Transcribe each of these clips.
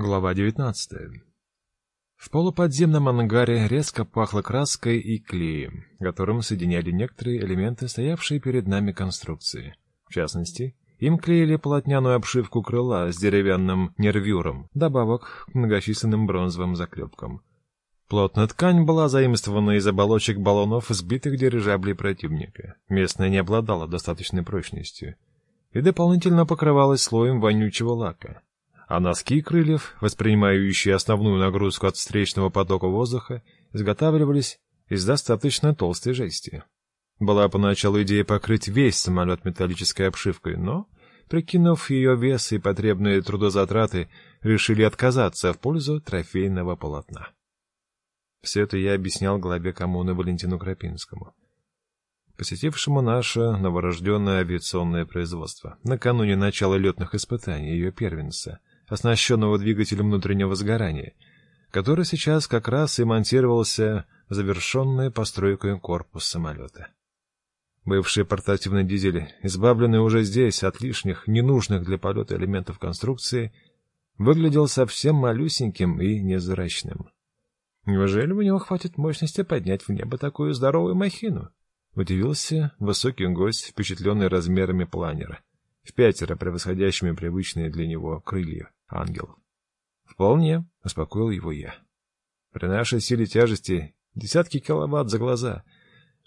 Глава 19. В полуподземном ангаре резко пахло краской и клеем, которым соединяли некоторые элементы, стоявшие перед нами конструкции. В частности, им клеили полотняную обшивку крыла с деревянным нервюром, добавок к многочисленным бронзовым заклепкам. Плотная ткань была заимствована из оболочек баллонов сбитых дирижаблей противника. Местная не обладала достаточной прочностью и дополнительно покрывалась слоем вонючего лака а носки крыльев, воспринимающие основную нагрузку от встречного потока воздуха, изготавливались из достаточно толстой жести. Была поначалу идея покрыть весь самолет металлической обшивкой, но, прикинув ее вес и потребные трудозатраты, решили отказаться в пользу трофейного полотна. Все это я объяснял главе коммуны Валентину Крапинскому, посетившему наше новорожденное авиационное производство накануне начала летных испытаний ее первенца, оснащенного двигателем внутреннего сгорания, который сейчас как раз и монтировался в завершенную постройку корпус самолета. Бывший портативный дизель, избавленный уже здесь от лишних, ненужных для полета элементов конструкции, выглядел совсем малюсеньким и незрачным. Неужели у него хватит мощности поднять в небо такую здоровую махину? Удивился высокий гость, впечатленный размерами планера, в пятеро превосходящими привычные для него крылья ангелов. «Вполне», — успокоил его я. «При нашей силе тяжести десятки киловатт за глаза.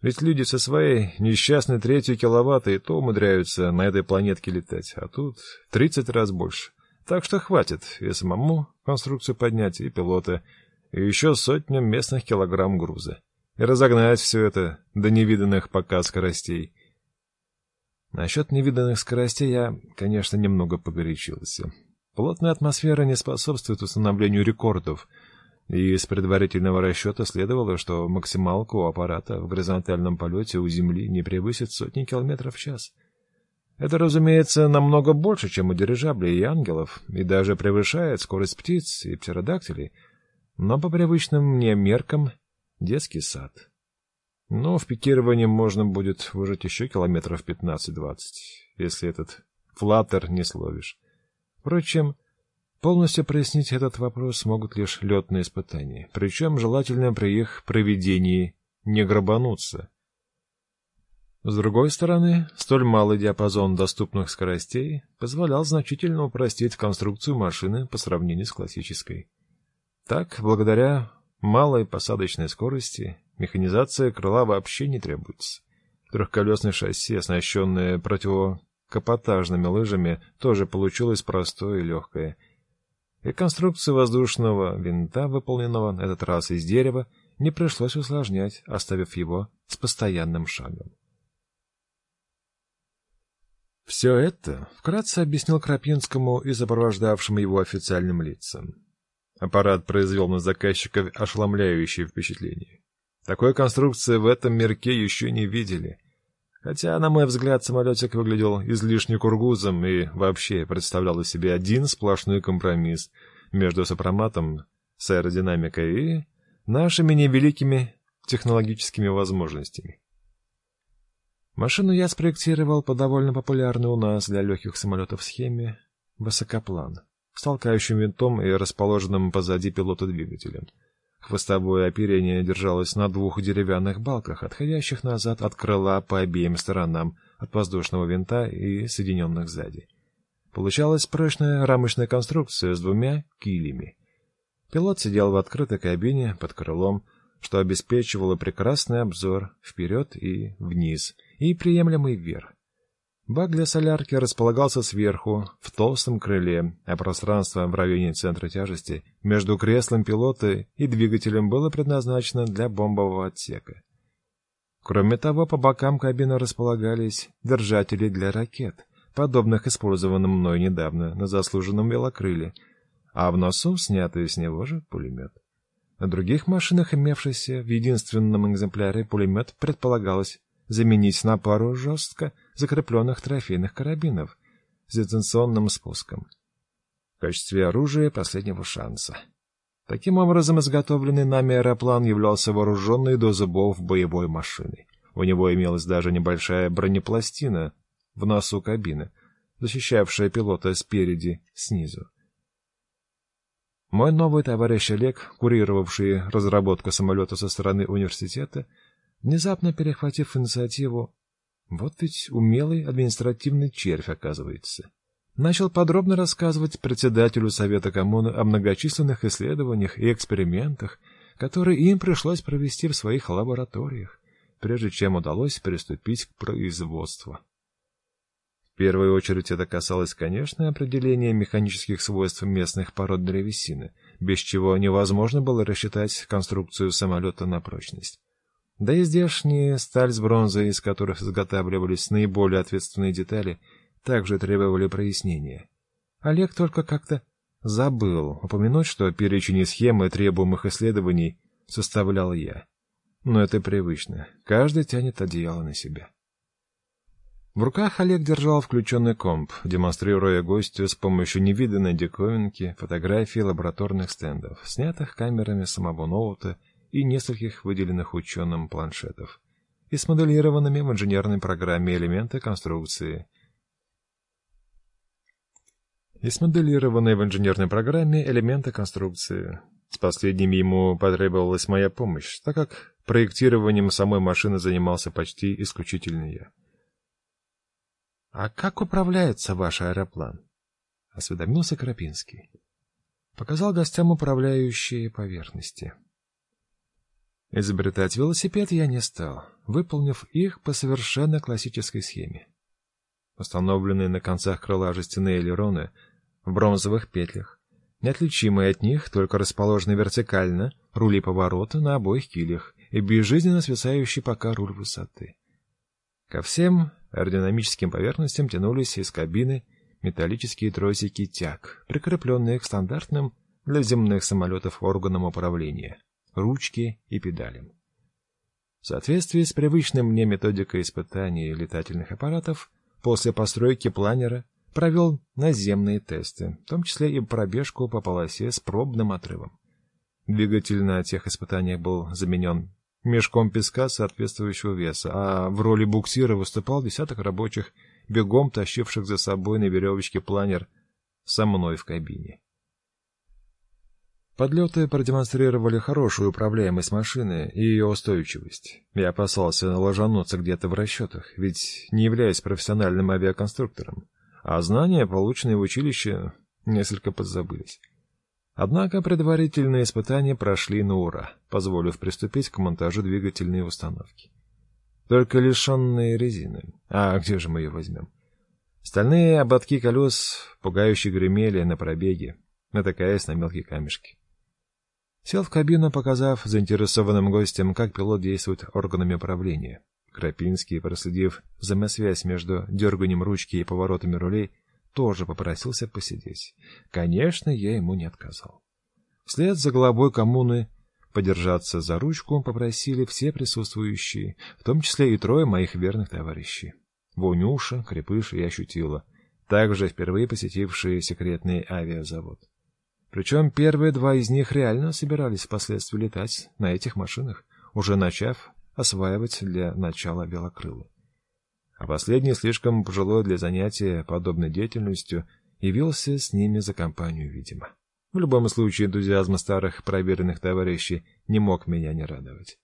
Ведь люди со своей несчастной третью киловаттой то умудряются на этой планетке летать, а тут тридцать раз больше. Так что хватит и самому конструкцию поднять, и пилота, и еще сотню местных килограмм груза. И разогнать все это до невиданных пока скоростей». Насчет невиданных скоростей я, конечно, немного погорячился. Плотная атмосфера не способствует установлению рекордов, и из предварительного расчета следовало, что максималка у аппарата в горизонтальном полете у Земли не превысит сотни километров в час. Это, разумеется, намного больше, чем у дирижаблей и ангелов, и даже превышает скорость птиц и птеродактилей, но по привычным мне меркам детский сад. Но в пикировании можно будет выжать еще километров 15-20, если этот флаттер не словишь. Впрочем, полностью прояснить этот вопрос смогут лишь летные испытания, причем желательно при их проведении не грабануться. С другой стороны, столь малый диапазон доступных скоростей позволял значительно упростить конструкцию машины по сравнению с классической. Так, благодаря малой посадочной скорости, механизация крыла вообще не требуется. Трехколесное шасси, оснащенное противо капотажными лыжами тоже получилось простое и легкое. И конструкцию воздушного винта, выполненного на этот раз из дерева, не пришлось усложнять, оставив его с постоянным шагом. Все это вкратце объяснил Крапинскому и сопровождавшим его официальным лицам. Аппарат произвел на заказчиков ошеломляющее впечатление. Такой конструкции в этом мирке еще не видели — Хотя, на мой взгляд, самолетик выглядел излишне кургузом и вообще представлял из себя один сплошной компромисс между сопроматом с аэродинамикой и нашими невеликими технологическими возможностями. Машину я спроектировал по довольно популярной у нас для легких самолетов схеме «Высокоплан» с толкающим винтом и расположенным позади пилота двигателем. Хвостовое оперение держалось на двух деревянных балках, отходящих назад от крыла по обеим сторонам от воздушного винта и соединенных сзади. Получалась прочная рамочная конструкция с двумя килями. Пилот сидел в открытой кабине под крылом, что обеспечивало прекрасный обзор вперед и вниз, и приемлемый вверх. Бак для солярки располагался сверху, в толстом крыле, а пространство в районе центра тяжести между креслом пилота и двигателем было предназначено для бомбового отсека. Кроме того, по бокам кабины располагались держатели для ракет, подобных использованным мной недавно на заслуженном велокрыле, а в носу снятый с него же пулемет. На других машинах, имевшихся в единственном экземпляре пулемет, предполагалось заменить на пару жестко закрепленных трофейных карабинов с дистанционным спуском в качестве оружия последнего шанса. Таким образом, изготовленный нами аэроплан являлся вооруженной до зубов боевой машиной. У него имелась даже небольшая бронепластина в носу кабины, защищавшая пилота спереди, снизу. Мой новый товарищ Олег, курировавший разработку самолета со стороны университета, внезапно перехватив инициативу, вот ведь умелый административный червь, оказывается, начал подробно рассказывать председателю Совета коммуны о многочисленных исследованиях и экспериментах, которые им пришлось провести в своих лабораториях, прежде чем удалось приступить к производству. В первую очередь это касалось, конечно, определения механических свойств местных пород древесины, без чего невозможно было рассчитать конструкцию самолета на прочность. Да и здешняя сталь с бронзой, из которых изготавливались наиболее ответственные детали, также требовали прояснения. Олег только как-то забыл упомянуть, что перечень схемы требуемых исследований составлял я. Но это привычно. Каждый тянет одеяло на себя. В руках Олег держал включенный комп, демонстрируя гостю с помощью невиданной диковинки фотографии лабораторных стендов, снятых камерами самого ноута и нескольких выделенных ученым планшетов, и смоделированными в инженерной программе элементы конструкции, и смоделированные в инженерной программе элементы конструкции. С последними ему потребовалась моя помощь, так как проектированием самой машины занимался почти исключительно я. «А как управляется ваш аэроплан?» — осведомился Крапинский. Показал гостям управляющие поверхности. Изобретать велосипед я не стал, выполнив их по совершенно классической схеме. Установленные на концах крыла жестяные элероны в бронзовых петлях, неотличимые от них, только расположены вертикально, рули поворота на обоих килях и безжизненно свисающий пока руль высоты. Ко всем аэродинамическим поверхностям тянулись из кабины металлические тросики тяг, прикрепленные к стандартным для земных самолетов органам управления, ручки и педалям. В соответствии с привычным мне методикой испытаний летательных аппаратов, после постройки планера провел наземные тесты, в том числе и пробежку по полосе с пробным отрывом. Двигатель на тех испытаниях был заменен мешком песка соответствующего веса, а в роли буксира выступал десяток рабочих, бегом тащивших за собой на веревочке планер со мной в кабине. Подлеты продемонстрировали хорошую управляемость машины и ее устойчивость. Я опасался ложануться где-то в расчетах, ведь не являюсь профессиональным авиаконструктором, а знания, полученные в училище, несколько подзабылись. Однако предварительные испытания прошли на ура, позволив приступить к монтажу двигательной установки. Только лишенные резины. А где же мы ее возьмем? Стальные ободки колес пугающе гремели на пробеге, натыкаясь на мелкие камешки. Сел в кабину, показав заинтересованным гостям, как пилот действует органами управления. Крапинский, проследив взаимосвязь между дерганием ручки и поворотами рулей, тоже попросился посидеть. Конечно, я ему не отказал. Вслед за главой коммуны подержаться за ручку попросили все присутствующие, в том числе и трое моих верных товарищей. Вонюша, Крепыш и Ощутила, также впервые посетившие секретный авиазавод. Причем первые два из них реально собирались впоследствии летать на этих машинах, уже начав осваивать для начала белокрылы а последний, слишком пожилой для занятия подобной деятельностью, явился с ними за компанию, видимо. В любом случае, энтузиазм старых проверенных товарищей не мог меня не радовать.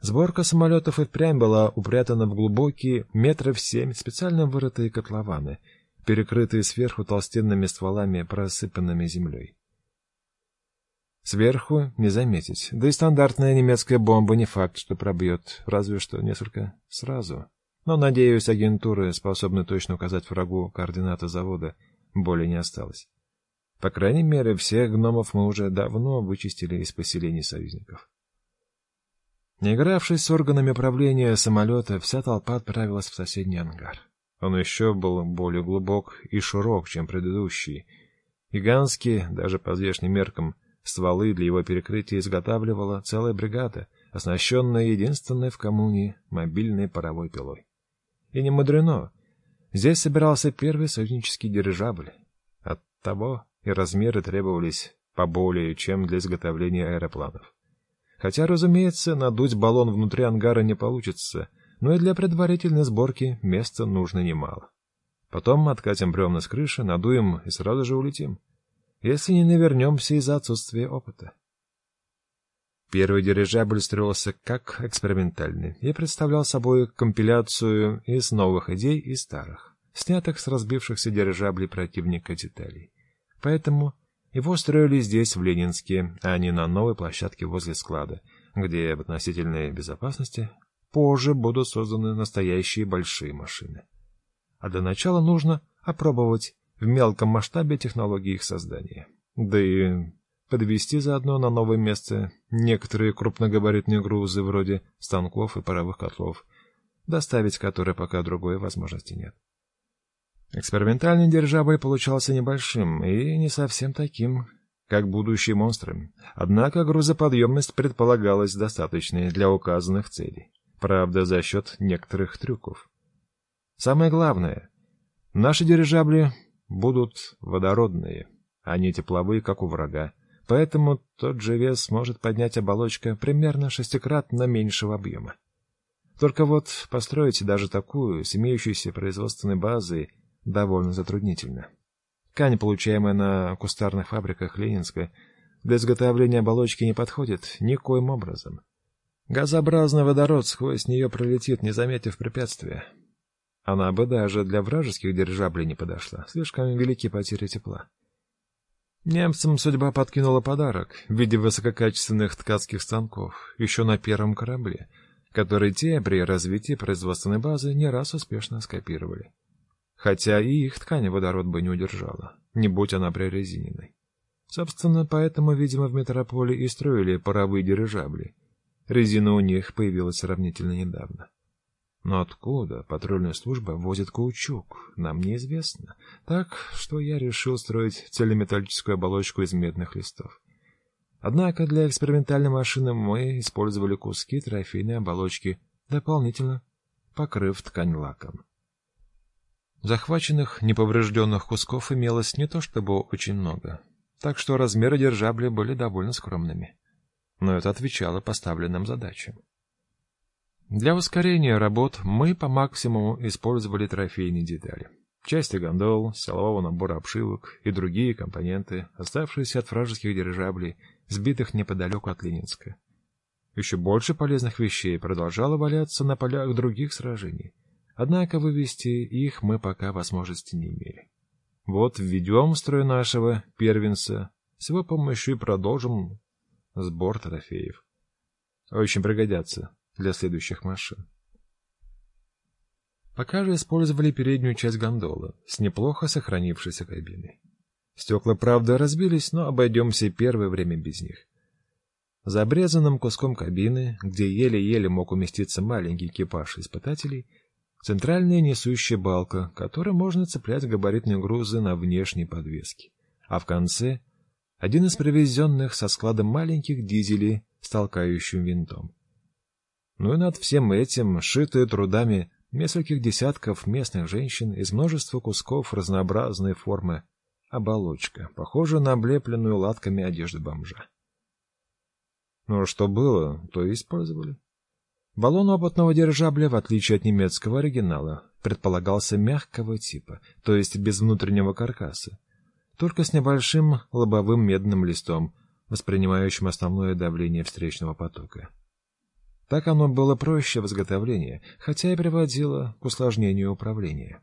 Сборка самолетов и впрямь была упрятана в глубокие метров семь специально вырытые котлованы, перекрытые сверху толстенными стволами, просыпанными землей. Сверху не заметить, да и стандартная немецкая бомба не факт, что пробьет, разве что несколько сразу. Но, надеюсь, агентуры способны точно указать врагу координаты завода, более не осталось. По крайней мере, всех гномов мы уже давно вычистили из поселений союзников. Не игравшись с органами правления самолета, вся толпа отправилась в соседний ангар. Он еще был более глубок и широк, чем предыдущий. Гигантские, даже по здешним меркам, стволы для его перекрытия изготавливала целая бригада, оснащенная единственной в коммуне мобильной паровой пилой. И не мудрено. Здесь собирался первый союзнический дирижабль. От того и размеры требовались поболее, чем для изготовления аэропланов. Хотя, разумеется, надуть баллон внутри ангара не получится, но и для предварительной сборки места нужно немало. Потом откатим бревна с крыши, надуем и сразу же улетим. если не навернемся из-за отсутствия опыта. Первый дирижабль строился как экспериментальный и представлял собой компиляцию из новых идей и старых, снятых с разбившихся дирижаблей противника деталей. Поэтому его строили здесь, в Ленинске, а не на новой площадке возле склада, где в относительной безопасности позже будут созданы настоящие большие машины. А для начала нужно опробовать в мелком масштабе технологии их создания. Да и подвести заодно на новое место некоторые крупногабаритные грузы вроде станков и паровых котлов, доставить которые пока другой возможности нет. Экспериментальный дирижабль получался небольшим и не совсем таким, как будущие монстры. Однако грузоподъемность предполагалась достаточной для указанных целей. Правда, за счет некоторых трюков. Самое главное, наши дирижабли будут водородные, а не тепловые, как у врага. Поэтому тот же вес может поднять оболочка примерно шестикратно меньшего объема. Только вот построить даже такую, с имеющейся производственной базой, довольно затруднительно. Ткань, получаемая на кустарных фабриках Ленинска, для изготовления оболочки не подходит никоим образом. Газообразный водород сквозь нее пролетит, не заметив препятствия. Она бы даже для вражеских дирижаблей не подошла, слишком велики потери тепла. Немцам судьба подкинула подарок в виде высококачественных ткацких станков еще на первом корабле, который те при развитии производственной базы не раз успешно скопировали. Хотя и их ткань водород бы не удержала, не будь она прорезиненной. Собственно, поэтому, видимо, в метрополе и строили паровые дирижабли. Резина у них появилась сравнительно недавно. Но откуда патрульная служба возит каучук, нам неизвестно. Так что я решил строить целеметаллическую оболочку из медных листов. Однако для экспериментальной машины мы использовали куски трофейной оболочки, дополнительно покрыв ткань лаком. Захваченных, неповрежденных кусков имелось не то чтобы очень много, так что размеры держабли были довольно скромными. Но это отвечало поставленным задачам. Для ускорения работ мы по максимуму использовали трофейные детали. Части гондол, силового набора обшивок и другие компоненты, оставшиеся от вражеских дирижаблей, сбитых неподалеку от Ленинска. Еще больше полезных вещей продолжало валяться на полях других сражений. Однако вывести их мы пока возможности не имели. Вот введем в строй нашего первенца, с его помощью и продолжим сбор трофеев. Очень пригодятся для следующих машин. Пока же использовали переднюю часть гондолы с неплохо сохранившейся кабиной. Стекла, правда, разбились, но обойдемся первое время без них. За обрезанным куском кабины, где еле-еле мог уместиться маленький экипаж испытателей, центральная несущая балка, которой можно цеплять габаритные грузы на внешней подвеске. А в конце — один из привезенных со склада маленьких дизелей с толкающим винтом. Ну и над всем этим, шитые трудами нескольких десятков местных женщин из множества кусков разнообразной формы, оболочка, похожая на облепленную латками одежду бомжа. Ну, а что было, то и использовали. Баллон опытного дирижабля, в отличие от немецкого оригинала, предполагался мягкого типа, то есть без внутреннего каркаса, только с небольшим лобовым медным листом, воспринимающим основное давление встречного потока. Так оно было проще в изготовлении, хотя и приводило к усложнению управления.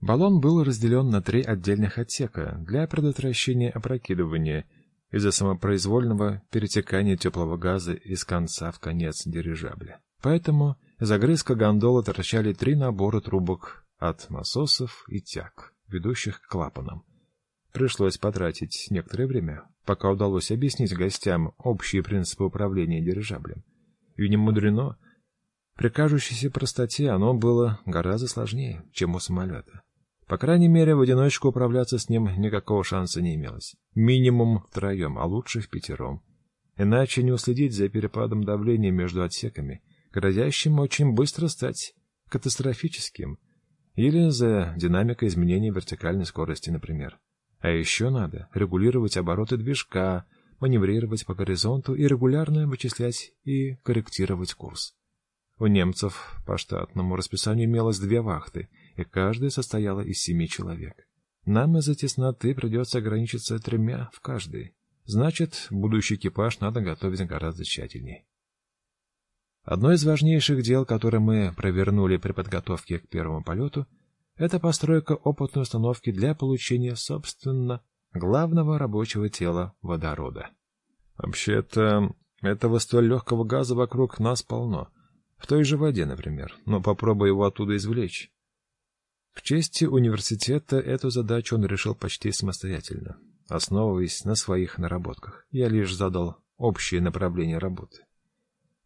Баллон был разделен на три отдельных отсека для предотвращения опрокидывания из-за самопроизвольного перетекания теплого газа из конца в конец дирижабля. Поэтому из огрызка гондолы торчали три набора трубок от насосов и тяг, ведущих к клапанам. Пришлось потратить некоторое время, пока удалось объяснить гостям общие принципы управления дирижаблем. И не мудрено, при кажущейся простоте оно было гораздо сложнее, чем у самолета. По крайней мере, в одиночку управляться с ним никакого шанса не имелось. Минимум втроем, а лучше в пятером. Иначе не уследить за перепадом давления между отсеками, грозящим очень быстро стать катастрофическим, или за динамикой изменения вертикальной скорости, например. А еще надо регулировать обороты движка, маневрировать по горизонту и регулярно вычислять и корректировать курс. У немцев по штатному расписанию имелось две вахты, и каждая состояла из семи человек. Нам из-за тесноты придется ограничиться тремя в каждой. Значит, будущий экипаж надо готовить гораздо тщательнее. Одно из важнейших дел, которое мы провернули при подготовке к первому полету, это постройка опытной установки для получения, собственно, главного рабочего тела водорода. Вообще-то, этого столь легкого газа вокруг нас полно. В той же воде, например, но попробуй его оттуда извлечь. К чести университета эту задачу он решил почти самостоятельно, основываясь на своих наработках. Я лишь задал общее направление работы.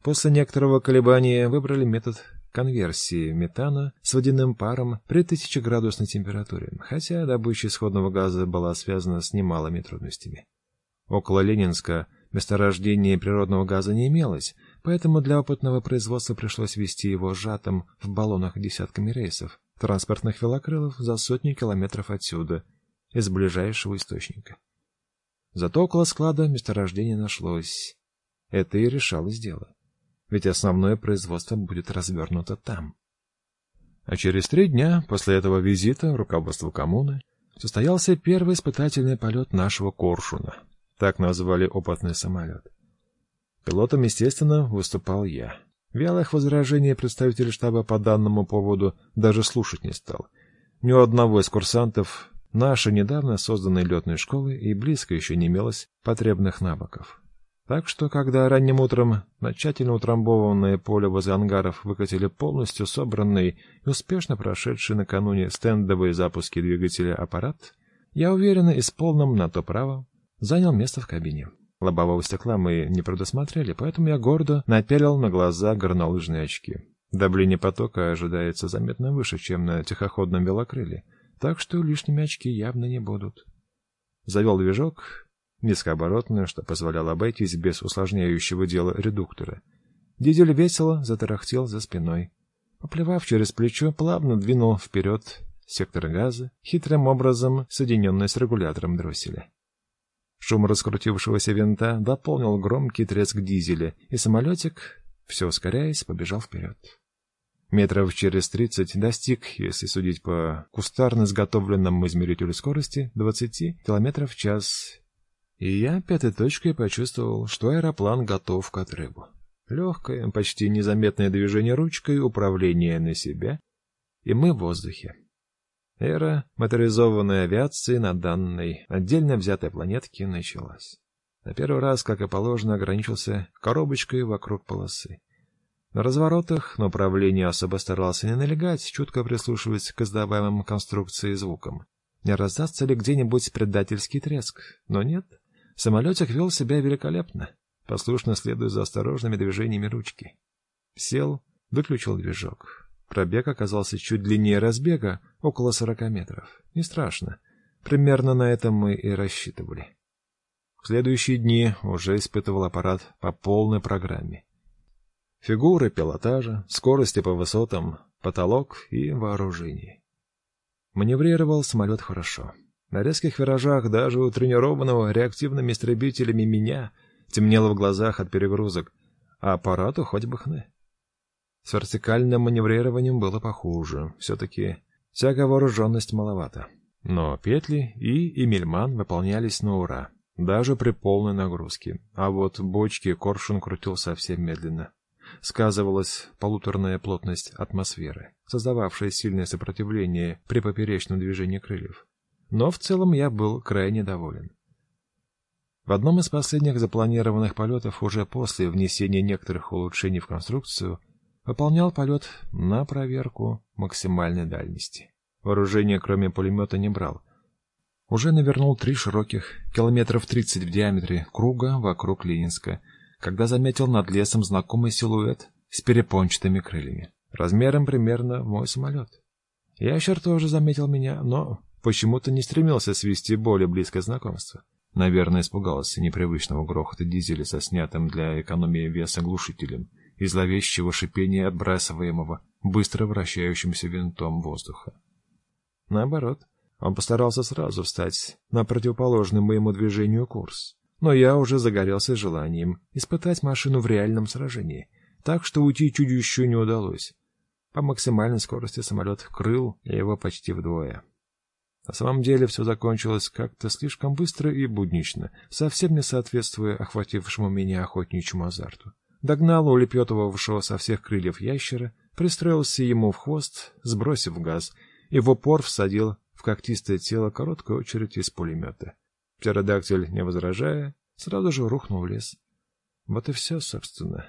После некоторого колебания выбрали метод конверсии метана с водяным паром при 1000-градусной температуре, хотя добыча исходного газа была связана с немалыми трудностями. Около Ленинска месторождения природного газа не имелось, поэтому для опытного производства пришлось вести его сжатым в баллонах десятками рейсов, транспортных велокрылов за сотни километров отсюда, из ближайшего источника. Зато около склада месторождение нашлось. Это и решалось дело ведь основное производство будет развернуто там. А через три дня после этого визита руководству коммуны состоялся первый испытательный полет нашего «Коршуна». Так назвали опытный самолет. Пилотом, естественно, выступал я. Вялых возражений представитель штаба по данному поводу даже слушать не стал. Ни у одного из курсантов нашей недавно созданной летной школы и близко еще не имелось потребных навыков. Так что, когда ранним утром на тщательно утрамбованное поле возле ангаров выкатили полностью собранный и успешно прошедший накануне стендовые запуски двигателя аппарат, я уверенно и с полным на то правом занял место в кабине. Лобового стекла мы не предусмотрели, поэтому я гордо напялил на глаза горнолыжные очки. Давление потока ожидается заметно выше, чем на тихоходном велокрыле, так что лишними очки явно не будут. Завел движок, низкооборотную, что позволяло обойтись без усложняющего дела редуктора. Дизель весело затарахтел за спиной. Поплевав через плечо, плавно двинул вперед сектор газа, хитрым образом соединенный с регулятором дросселя. Шум раскрутившегося винта дополнил громкий треск дизеля, и самолетик, все ускоряясь, побежал вперед. Метров через тридцать достиг, если судить по кустарно изготовленному измерителю скорости, двадцати километров в час и я пятой точкой почувствовал, что аэроплан готов к отрыву. Легкое, почти незаметное движение ручкой, управление на себя, и мы в воздухе. Эра моторизованной авиации на данной отдельно взятой планетке началась. На первый раз, как и положено, ограничился коробочкой вокруг полосы. На разворотах на особо старался не налегать, чутко прислушиваясь к издаваемым конструкции звукам. Не раздастся ли где-нибудь предательский треск? Но нет. Самолетик вел себя великолепно, послушно следуя за осторожными движениями ручки. Сел, выключил движок. Пробег оказался чуть длиннее разбега, около сорока метров. Не страшно. Примерно на этом мы и рассчитывали. В следующие дни уже испытывал аппарат по полной программе. Фигуры пилотажа, скорости по высотам, потолок и вооружение. Маневрировал самолет хорошо. На резких виражах даже у тренированного реактивными истребителями меня темнело в глазах от перегрузок, а аппарату хоть бы хны. С вертикальным маневрированием было похуже. Все-таки тяга вооруженность маловато. Но петли и Эмильман выполнялись на ура, даже при полной нагрузке. А вот бочки коршун крутил совсем медленно. Сказывалась полуторная плотность атмосферы, создававшая сильное сопротивление при поперечном движении крыльев но в целом я был крайне доволен. В одном из последних запланированных полетов уже после внесения некоторых улучшений в конструкцию выполнял полет на проверку максимальной дальности. Вооружение, кроме пулемета, не брал. Уже навернул три широких, километров тридцать в диаметре, круга вокруг Ленинска, когда заметил над лесом знакомый силуэт с перепончатыми крыльями, размером примерно мой самолет. Ящер тоже заметил меня, но почему-то не стремился свести более близкое знакомство. Наверное, испугался непривычного грохота дизеля со снятым для экономии веса глушителем и зловещего шипения отбрасываемого быстро вращающимся винтом воздуха. Наоборот, он постарался сразу встать на противоположный моему движению курс. Но я уже загорелся желанием испытать машину в реальном сражении, так что уйти чудищу не удалось. По максимальной скорости самолет крыл его почти вдвое. На самом деле все закончилось как-то слишком быстро и буднично, совсем не соответствуя охватившему меня охотничьему азарту. Догнал улепетывавшего со всех крыльев ящера, пристроился ему в хвост, сбросив газ, и в упор всадил в когтистое тело короткую очередь из пулемета. Птеродактиль, не возражая, сразу же рухнул в лес. Вот и все, собственно.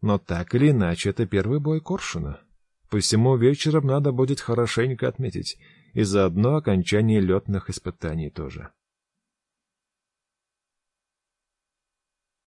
Но так или иначе, это первый бой Коршуна. Посему вечером надо будет хорошенько отметить, и заодно окончание летных испытаний тоже.